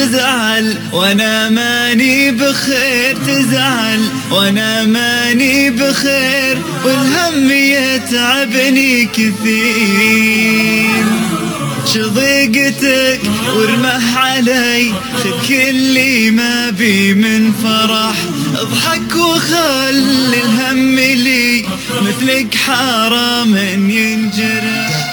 تزعل وأنا ماني بخير تزعل وأنا ماني بخير والهم يتعبني كثير. شضيقتك وارمح علي خذ كل ما بي من فرح. اضحك وخلي الهم لي مثلك حرام ينجرح.